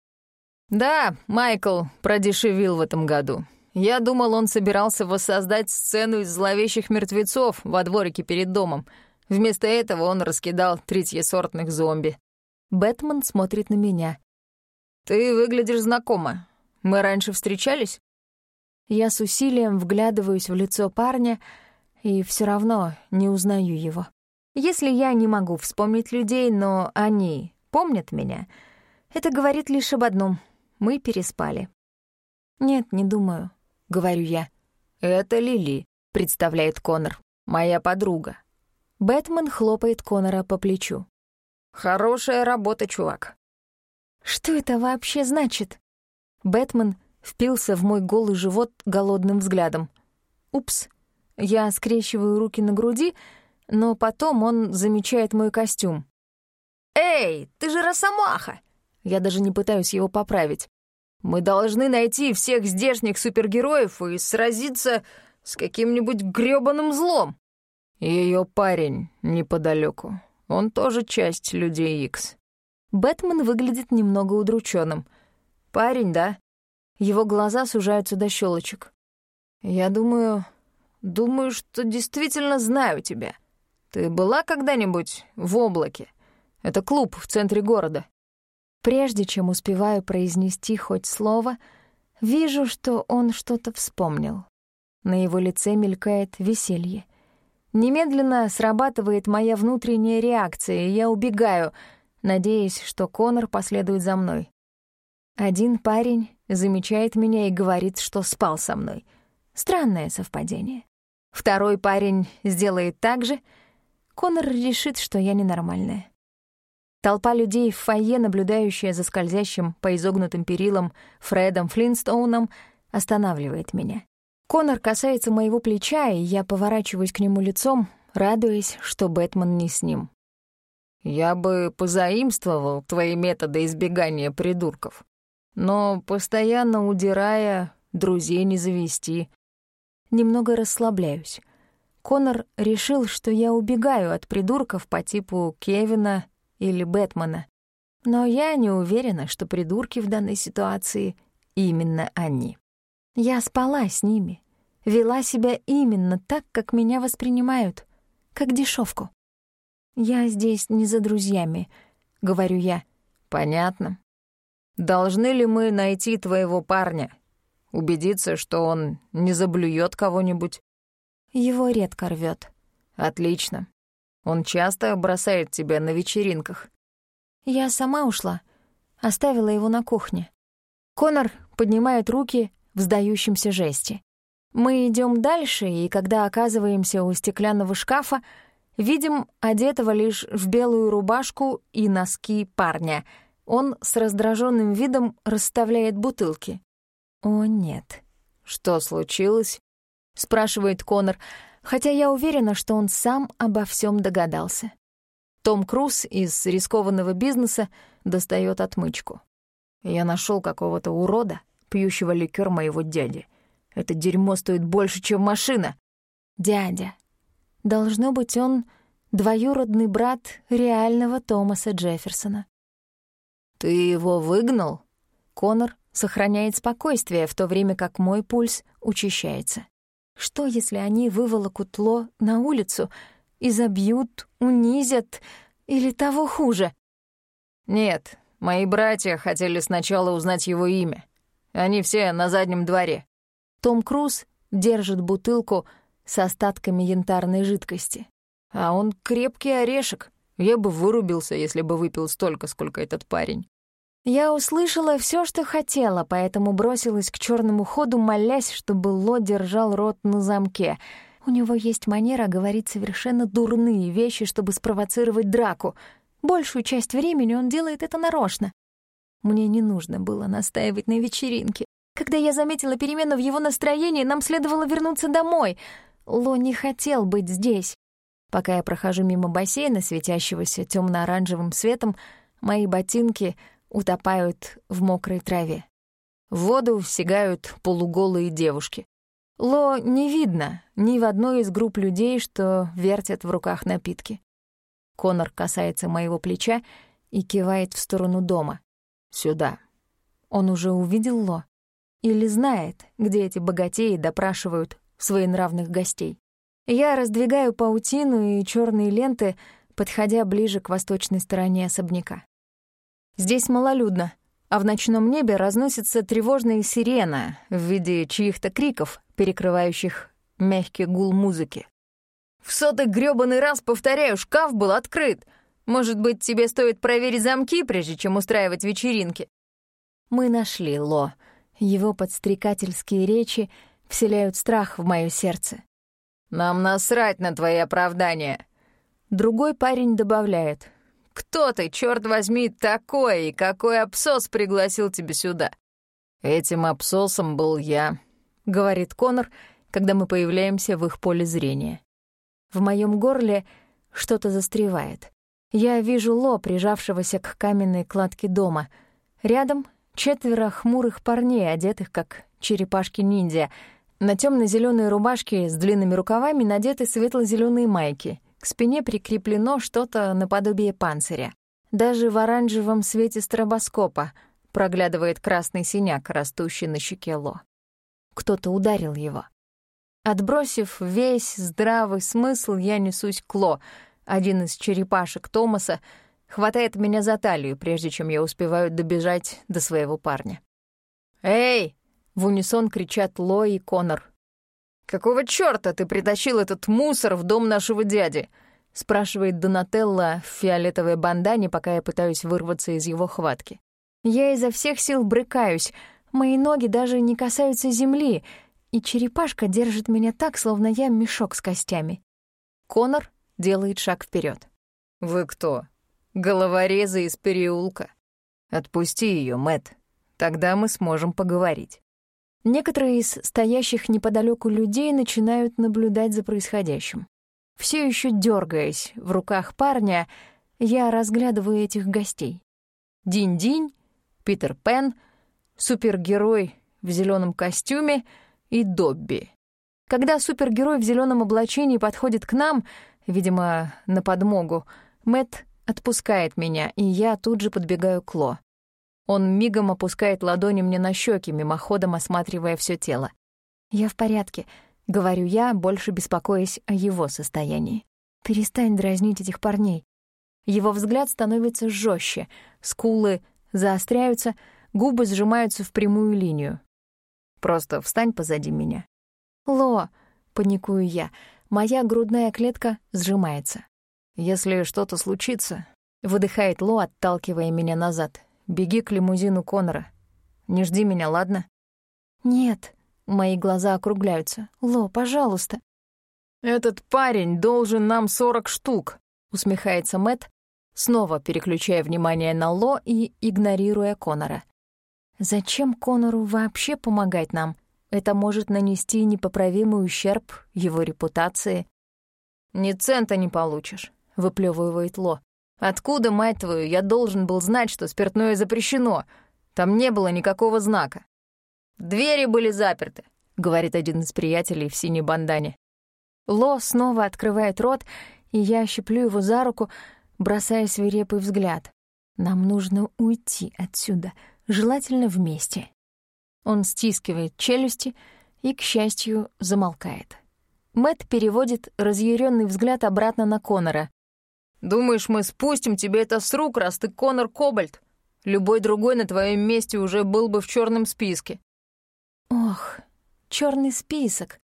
Да, Майкл продешевил в этом году. Я думал, он собирался воссоздать сцену из зловещих мертвецов во дворике перед домом — Вместо этого он раскидал третьесортных зомби. Бэтмен смотрит на меня. «Ты выглядишь знакомо. Мы раньше встречались?» Я с усилием вглядываюсь в лицо парня и все равно не узнаю его. Если я не могу вспомнить людей, но они помнят меня, это говорит лишь об одном — мы переспали. «Нет, не думаю», — говорю я. «Это Лили», — представляет Конор, — «моя подруга. Бэтмен хлопает Конора по плечу. «Хорошая работа, чувак». «Что это вообще значит?» Бэтмен впился в мой голый живот голодным взглядом. «Упс». Я скрещиваю руки на груди, но потом он замечает мой костюм. «Эй, ты же Росомаха!» Я даже не пытаюсь его поправить. «Мы должны найти всех здешних супергероев и сразиться с каким-нибудь грёбаным злом!» Ее парень неподалеку. Он тоже часть Людей Икс. Бэтмен выглядит немного удрученным. Парень, да? Его глаза сужаются до щелочек. Я думаю... Думаю, что действительно знаю тебя. Ты была когда-нибудь в облаке? Это клуб в центре города. Прежде чем успеваю произнести хоть слово, Вижу, что он что-то вспомнил. На его лице мелькает веселье. Немедленно срабатывает моя внутренняя реакция, и я убегаю, надеясь, что Конор последует за мной. Один парень замечает меня и говорит, что спал со мной. Странное совпадение. Второй парень сделает так же. Конор решит, что я ненормальная. Толпа людей в фойе, наблюдающая за скользящим по изогнутым перилам Фредом Флинстоуном, останавливает меня. Конор касается моего плеча, и я поворачиваюсь к нему лицом, радуясь, что Бэтмен не с ним. «Я бы позаимствовал твои методы избегания придурков, но, постоянно удирая, друзей не завести». Немного расслабляюсь. Конор решил, что я убегаю от придурков по типу Кевина или Бэтмена. Но я не уверена, что придурки в данной ситуации именно они. Я спала с ними, вела себя именно так, как меня воспринимают, как дешевку. «Я здесь не за друзьями», — говорю я. «Понятно. Должны ли мы найти твоего парня? Убедиться, что он не заблюет кого-нибудь?» Его редко рвет. «Отлично. Он часто бросает тебя на вечеринках?» Я сама ушла, оставила его на кухне. Конор поднимает руки в сдающемся жесте. Мы идем дальше, и когда оказываемся у стеклянного шкафа, видим одетого лишь в белую рубашку и носки парня. Он с раздраженным видом расставляет бутылки. «О, нет». «Что случилось?» — спрашивает Конор, хотя я уверена, что он сам обо всем догадался. Том Круз из рискованного бизнеса достает отмычку. Я нашел какого-то урода, пьющего ликер моего дяди. Это дерьмо стоит больше, чем машина. Дядя. Должно быть, он двоюродный брат реального Томаса Джефферсона. «Ты его выгнал?» Конор сохраняет спокойствие, в то время как мой пульс учащается. Что, если они выволокут Ло на улицу и забьют, унизят или того хуже? «Нет, мои братья хотели сначала узнать его имя. Они все на заднем дворе». Том Круз держит бутылку с остатками янтарной жидкости. А он крепкий орешек. Я бы вырубился, если бы выпил столько, сколько этот парень. Я услышала все, что хотела, поэтому бросилась к черному ходу, молясь, чтобы Ло держал рот на замке. У него есть манера говорить совершенно дурные вещи, чтобы спровоцировать драку. Большую часть времени он делает это нарочно. Мне не нужно было настаивать на вечеринке. Когда я заметила перемену в его настроении, нам следовало вернуться домой. Ло не хотел быть здесь. Пока я прохожу мимо бассейна, светящегося темно оранжевым светом, мои ботинки утопают в мокрой траве. В воду сигают полуголые девушки. Ло не видно ни в одной из групп людей, что вертят в руках напитки. Конор касается моего плеча и кивает в сторону дома. «Сюда». Он уже увидел Ло? Или знает, где эти богатеи допрашивают своенравных гостей? Я раздвигаю паутину и черные ленты, подходя ближе к восточной стороне особняка. Здесь малолюдно, а в ночном небе разносится тревожная сирена в виде чьих-то криков, перекрывающих мягкий гул музыки. «В сотый грёбаный раз, повторяю, шкаф был открыт. Может быть, тебе стоит проверить замки, прежде чем устраивать вечеринки?» Мы нашли Ло. Его подстрекательские речи вселяют страх в моё сердце. «Нам насрать на твои оправдания!» Другой парень добавляет. «Кто ты, черт возьми, такой, и какой абсос пригласил тебя сюда?» «Этим абсосом был я», — говорит Конор, когда мы появляемся в их поле зрения. В моем горле что-то застревает. Я вижу Ло, прижавшегося к каменной кладке дома. Рядом четверо хмурых парней, одетых как черепашки-ниндзя — на темно-зеленые рубашки с длинными рукавами надеты светло-зеленые майки. К спине прикреплено что-то наподобие панциря. Даже в оранжевом свете стробоскопа проглядывает красный синяк, растущий на щеке Ло. Кто-то ударил его. Отбросив весь здравый смысл, я несусь к Ло. Один из черепашек Томаса хватает меня за талию, прежде чем я успеваю добежать до своего парня. «Эй, В унисон кричат Ло и Конор. «Какого чёрта ты притащил этот мусор в дом нашего дяди?» — спрашивает Донателло в фиолетовой бандане, пока я пытаюсь вырваться из его хватки. Я изо всех сил брыкаюсь, мои ноги даже не касаются земли, и черепашка держит меня так, словно я мешок с костями. Конор делает шаг вперед. «Вы кто? Головорезы из переулка? Отпусти ее, Мэт. Тогда мы сможем поговорить». Некоторые из стоящих неподалеку людей начинают наблюдать за происходящим. Все еще дергаясь в руках парня, я разглядываю этих гостей. Динь-динь, Питер Пен, супергерой в зеленом костюме и Добби. Когда супергерой в зеленом облачении подходит к нам, видимо, на подмогу, Мэт отпускает меня, и я тут же подбегаю к Ло. Он мигом опускает ладони мне на щеки, мимоходом осматривая все тело. «Я в порядке», — говорю я, больше беспокоясь о его состоянии. «Перестань дразнить этих парней». Его взгляд становится жестче, скулы заостряются, губы сжимаются в прямую линию. «Просто встань позади меня». «Ло», — паникую я, моя грудная клетка сжимается. «Если что-то случится», — выдыхает Ло, отталкивая меня назад, Беги к лимузину Конора. Не жди меня, ладно?» «Нет», — мои глаза округляются. «Ло, пожалуйста». «Этот парень должен нам сорок штук», — усмехается Мэт, снова переключая внимание на Ло и игнорируя Конора. «Зачем Конору вообще помогать нам? Это может нанести непоправимый ущерб его репутации». «Ни цента не получишь», — выплёвывает Ло. Откуда, мать твою, я должен был знать, что спиртное запрещено? Там не было никакого знака. Двери были заперты, говорит один из приятелей в синей бандане. Ло снова открывает рот, и я щеплю его за руку, бросая свирепый взгляд. Нам нужно уйти отсюда, желательно вместе. Он стискивает челюсти и, к счастью, замолкает. Мэт переводит разъяренный взгляд обратно на Конора. Думаешь, мы спустим тебе это с рук, раз ты Конор Кобальт? Любой другой на твоем месте уже был бы в черном списке. Ох, черный список.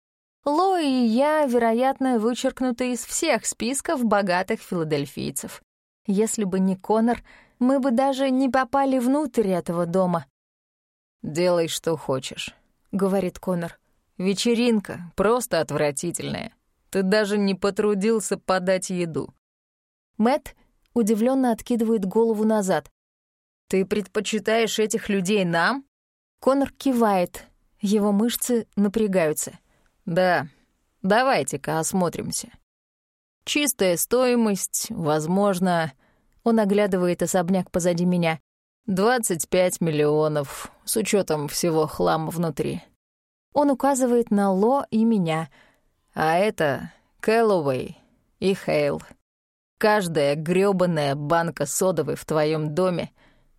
Ло и я, вероятно, вычеркнуты из всех списков богатых филадельфийцев. Если бы не Конор, мы бы даже не попали внутрь этого дома. «Делай, что хочешь», — говорит Конор. «Вечеринка просто отвратительная. Ты даже не потрудился подать еду. Мэт удивленно откидывает голову назад. «Ты предпочитаешь этих людей нам?» Конор кивает, его мышцы напрягаются. «Да, давайте-ка осмотримся. Чистая стоимость, возможно...» Он оглядывает особняк позади меня. «Двадцать пять миллионов, с учетом всего хлама внутри». Он указывает на Ло и меня. «А это Кэллоуэй и Хейл. Каждая грёбаная банка содовой в твоем доме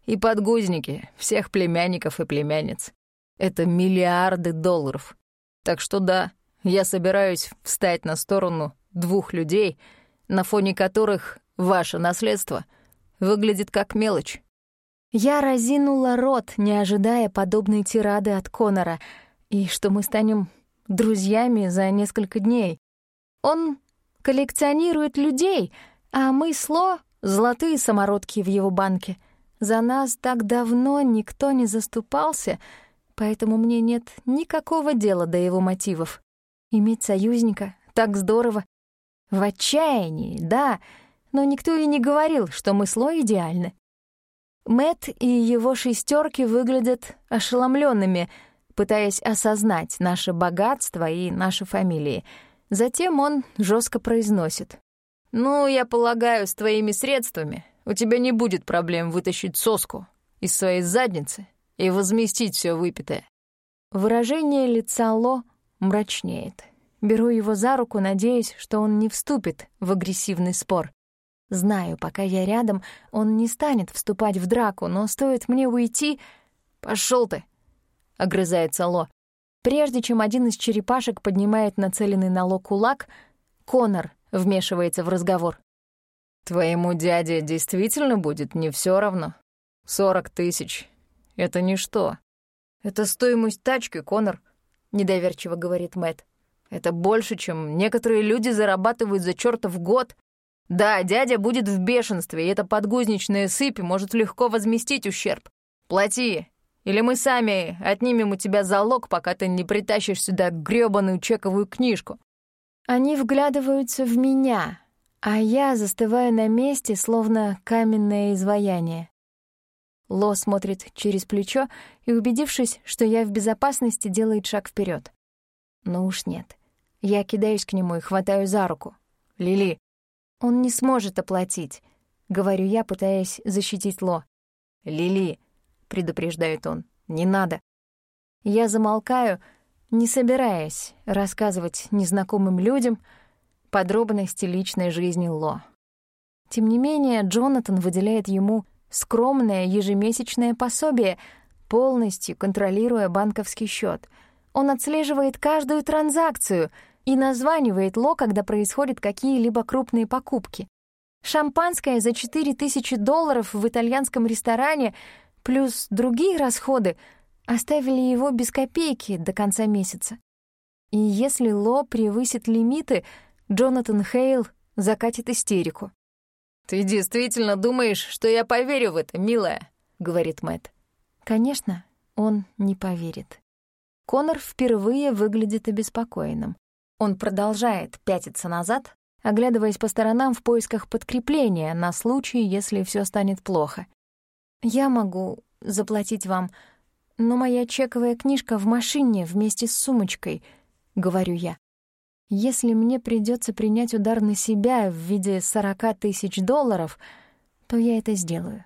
и подгузники всех племянников и племянниц. Это миллиарды долларов. Так что да, я собираюсь встать на сторону двух людей, на фоне которых ваше наследство выглядит как мелочь. Я разинула рот, не ожидая подобной тирады от Конора, и что мы станем друзьями за несколько дней. Он коллекционирует людей — а мы с Ло — золотые самородки в его банке. За нас так давно никто не заступался, поэтому мне нет никакого дела до его мотивов. Иметь союзника — так здорово. В отчаянии, да, но никто и не говорил, что мы с Ло идеальны. Мэт и его шестерки выглядят ошеломленными, пытаясь осознать наше богатство и наши фамилии. Затем он жестко произносит. «Ну, я полагаю, с твоими средствами у тебя не будет проблем вытащить соску из своей задницы и возместить все выпитое». Выражение лица Ло мрачнеет. Беру его за руку, надеясь, что он не вступит в агрессивный спор. Знаю, пока я рядом, он не станет вступать в драку, но стоит мне уйти... «Пошёл ты!» — огрызается Ло. Прежде чем один из черепашек поднимает нацеленный на Ло кулак, Конор вмешивается в разговор. «Твоему дяде действительно будет не все равно? Сорок тысяч — это ничто. «Это стоимость тачки, Конор», — недоверчиво говорит Мэт. «Это больше, чем некоторые люди зарабатывают за чертов год. Да, дядя будет в бешенстве, и эта подгузничная сыпь может легко возместить ущерб. Плати, или мы сами отнимем у тебя залог, пока ты не притащишь сюда грёбаную чековую книжку». Они вглядываются в меня, а я застываю на месте, словно каменное изваяние. Ло смотрит через плечо и, убедившись, что я в безопасности, делает шаг вперед. Но уж нет. Я кидаюсь к нему и хватаю за руку. «Лили, он не сможет оплатить», — говорю я, пытаясь защитить Ло. «Лили», — предупреждает он, — «не надо». Я замолкаю, не собираясь рассказывать незнакомым людям подробности личной жизни Ло. Тем не менее, Джонатан выделяет ему скромное ежемесячное пособие, полностью контролируя банковский счет. Он отслеживает каждую транзакцию и названивает Ло, когда происходят какие-либо крупные покупки. Шампанское за 4000 долларов в итальянском ресторане плюс другие расходы оставили его без копейки до конца месяца. И если Ло превысит лимиты, Джонатан Хейл закатит истерику. «Ты действительно думаешь, что я поверю в это, милая?» — говорит Мэтт. Конечно, он не поверит. Конор впервые выглядит обеспокоенным. Он продолжает пятиться назад, оглядываясь по сторонам в поисках подкрепления на случай, если все станет плохо. «Я могу заплатить вам, но моя чековая книжка в машине вместе с сумочкой», — говорю я. Если мне придется принять удар на себя в виде 40 тысяч долларов, то я это сделаю.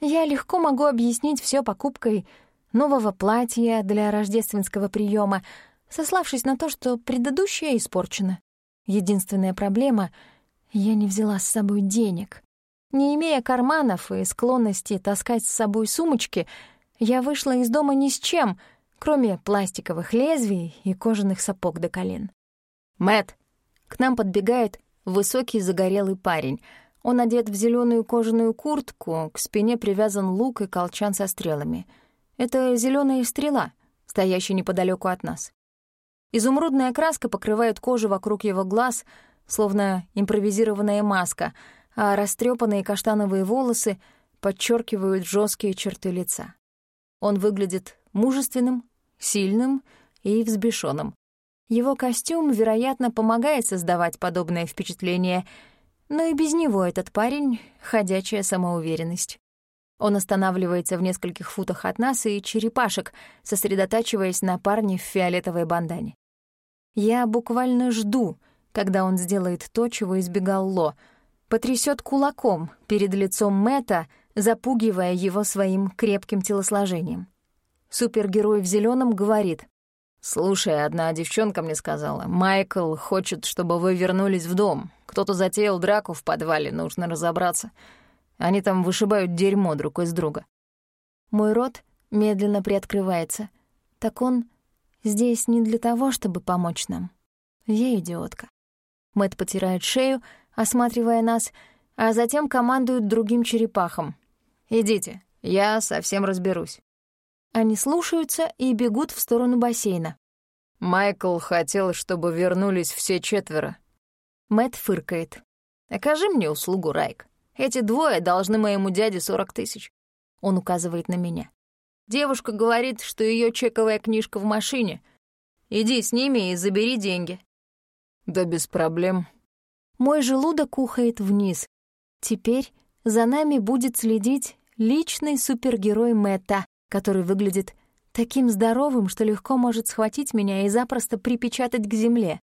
Я легко могу объяснить все покупкой нового платья для рождественского приема, сославшись на то, что предыдущее испорчено. Единственная проблема — я не взяла с собой денег. Не имея карманов и склонности таскать с собой сумочки, я вышла из дома ни с чем, кроме пластиковых лезвий и кожаных сапог до колен. Мэт, к нам подбегает высокий загорелый парень. Он одет в зеленую кожаную куртку, к спине привязан лук и колчан со стрелами. Это зеленая стрела, стоящая неподалеку от нас. Изумрудная краска покрывает кожу вокруг его глаз, словно импровизированная маска, а растрепанные каштановые волосы подчеркивают жесткие черты лица. Он выглядит мужественным, сильным и взбешенным. Его костюм, вероятно, помогает создавать подобное впечатление, но и без него этот парень — ходячая самоуверенность. Он останавливается в нескольких футах от нас и черепашек, сосредотачиваясь на парне в фиолетовой бандане. Я буквально жду, когда он сделает то, чего избегал Ло, потрясет кулаком перед лицом Мэта, запугивая его своим крепким телосложением. Супергерой в зеленом говорит «Слушай, одна девчонка мне сказала, Майкл хочет, чтобы вы вернулись в дом. Кто-то затеял драку в подвале, нужно разобраться. Они там вышибают дерьмо друг из друга». Мой рот медленно приоткрывается. Так он здесь не для того, чтобы помочь нам. Я идиотка. Мэт потирает шею, осматривая нас, а затем командует другим черепахам. «Идите, я совсем разберусь». Они слушаются и бегут в сторону бассейна. Майкл хотел, чтобы вернулись все четверо. Мэт фыркает. «Окажи мне услугу, Райк. Эти двое должны моему дяде сорок тысяч». Он указывает на меня. Девушка говорит, что ее чековая книжка в машине. Иди с ними и забери деньги. Да без проблем. Мой желудок ухает вниз. Теперь за нами будет следить личный супергерой Мэтта, который выглядит таким здоровым, что легко может схватить меня и запросто припечатать к земле.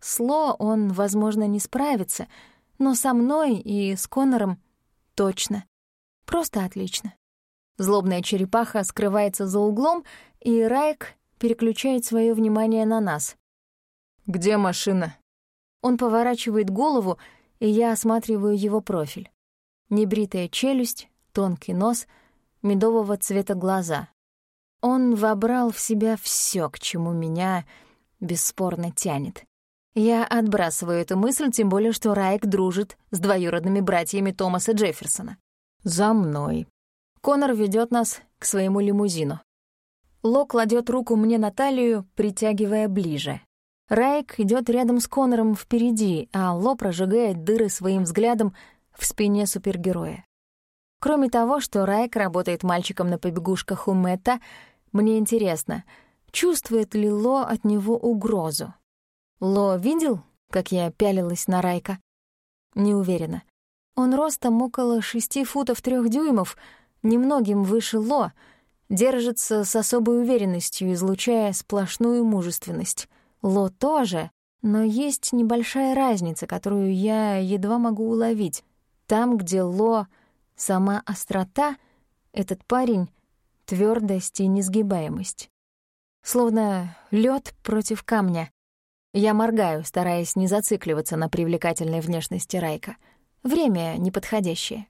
Сло он, возможно, не справится, но со мной и с Конором точно. Просто отлично. Злобная черепаха скрывается за углом, и Райк переключает свое внимание на нас. «Где машина?» Он поворачивает голову, и я осматриваю его профиль. Небритая челюсть, тонкий нос — медового цвета глаза. Он вобрал в себя все, к чему меня бесспорно тянет. Я отбрасываю эту мысль, тем более, что Райк дружит с двоюродными братьями Томаса Джефферсона. «За мной». Конор ведет нас к своему лимузину. Ло кладет руку мне на талию, притягивая ближе. Райк идет рядом с Конором впереди, а Ло прожигает дыры своим взглядом в спине супергероя. Кроме того, что Райк работает мальчиком на побегушках у Мэтта, мне интересно, чувствует ли Ло от него угрозу. Ло видел, как я пялилась на Райка? Не уверена. Он ростом около шести футов трех дюймов, немногим выше Ло — держится с особой уверенностью, излучая сплошную мужественность. Ло тоже, но есть небольшая разница, которую я едва могу уловить. Там, где Ло — сама острота, этот парень — твердость и несгибаемость. Словно лед против камня. Я моргаю, стараясь не зацикливаться на привлекательной внешности Райка. Время неподходящее.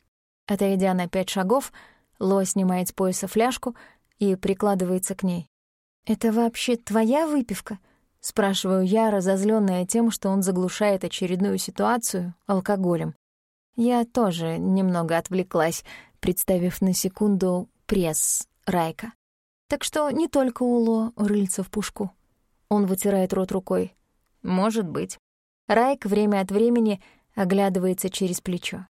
Отойдя на пять шагов — Ло снимает с пояса фляжку и прикладывается к ней. «Это вообще твоя выпивка?» — спрашиваю я, разозлённая тем, что он заглушает очередную ситуацию алкоголем. Я тоже немного отвлеклась, представив на секунду пресс Райка. Так что не только у Ло рыльца в пушку. Он вытирает рот рукой. Может быть. Райк время от времени оглядывается через плечо.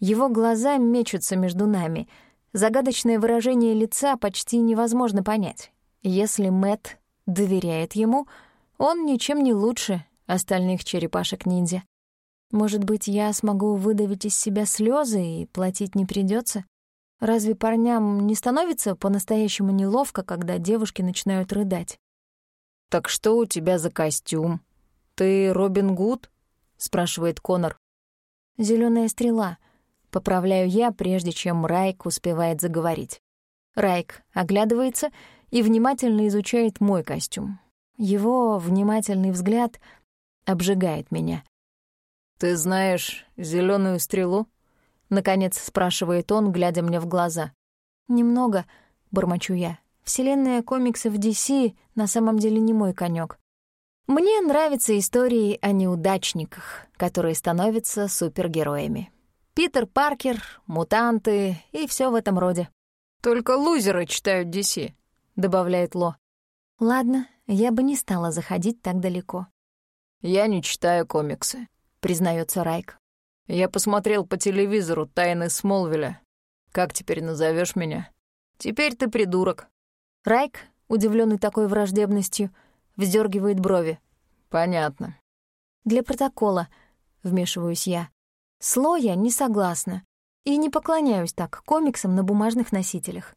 Его глаза мечутся между нами — Загадочное выражение лица почти невозможно понять. Если Мэт доверяет ему, он ничем не лучше остальных черепашек-ниндзя. Может быть, я смогу выдавить из себя слезы и платить не придется? Разве парням не становится по-настоящему неловко, когда девушки начинают рыдать? «Так что у тебя за костюм? Ты Робин Гуд?» — спрашивает Конор. Зеленая стрела», Поправляю я, прежде чем Райк успевает заговорить. Райк оглядывается и внимательно изучает мой костюм. Его внимательный взгляд обжигает меня. «Ты знаешь зеленую стрелу?» — наконец спрашивает он, глядя мне в глаза. «Немного», — бормочу я. «Вселенная комиксов DC на самом деле не мой конек. Мне нравятся истории о неудачниках, которые становятся супергероями. Питер Паркер, мутанты и все в этом роде. «Только лузеры читают DC», — добавляет Ло. «Ладно, я бы не стала заходить так далеко». «Я не читаю комиксы», — признается Райк. «Я посмотрел по телевизору «Тайны Смолвиля». Как теперь назовешь меня? Теперь ты придурок». Райк, удивленный такой враждебностью, вздергивает брови. «Понятно». «Для протокола», — вмешиваюсь я. Слоя не согласна и не поклоняюсь так комиксам на бумажных носителях.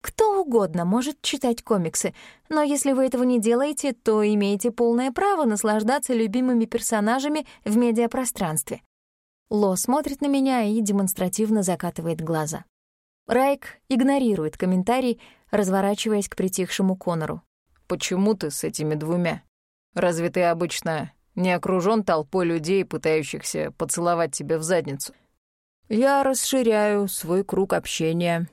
Кто угодно может читать комиксы, но если вы этого не делаете, то имеете полное право наслаждаться любимыми персонажами в медиапространстве. Ло смотрит на меня и демонстративно закатывает глаза. Райк игнорирует комментарий, разворачиваясь к притихшему Конору. «Почему ты с этими двумя? Разве ты обычно не окружён толпой людей, пытающихся поцеловать тебя в задницу. Я расширяю свой круг общения.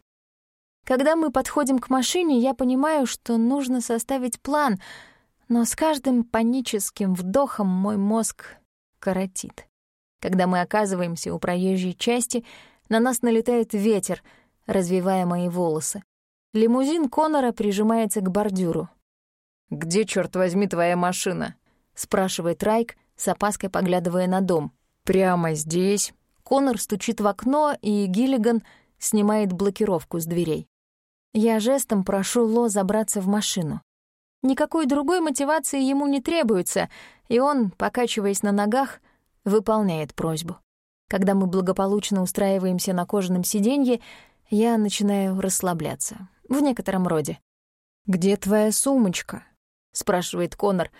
Когда мы подходим к машине, я понимаю, что нужно составить план, но с каждым паническим вдохом мой мозг коротит. Когда мы оказываемся у проезжей части, на нас налетает ветер, развивая мои волосы. Лимузин Конора прижимается к бордюру. «Где, черт возьми, твоя машина?» Спрашивает Райк, с опаской поглядывая на дом. «Прямо здесь». Конор стучит в окно, и Гиллиган снимает блокировку с дверей. Я жестом прошу Ло забраться в машину. Никакой другой мотивации ему не требуется, и он, покачиваясь на ногах, выполняет просьбу. Когда мы благополучно устраиваемся на кожаном сиденье, я начинаю расслабляться. В некотором роде. «Где твоя сумочка?» — спрашивает Конор,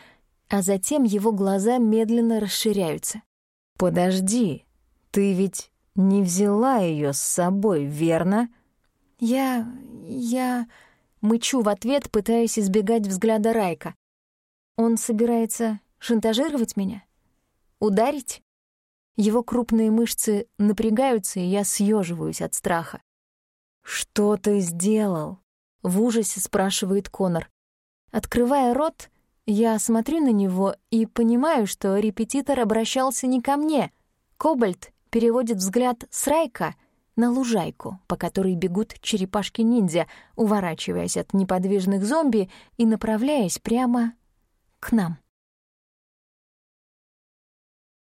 а затем его глаза медленно расширяются. «Подожди, ты ведь не взяла ее с собой, верно?» «Я... я...» Мычу в ответ, пытаясь избегать взгляда Райка. «Он собирается шантажировать меня? Ударить?» Его крупные мышцы напрягаются, и я съеживаюсь от страха. «Что ты сделал?» — в ужасе спрашивает Конор. Открывая рот, я смотрю на него и понимаю, что репетитор обращался не ко мне. Кобальт переводит взгляд с Райка на лужайку, по которой бегут черепашки-ниндзя, уворачиваясь от неподвижных зомби и направляясь прямо к нам.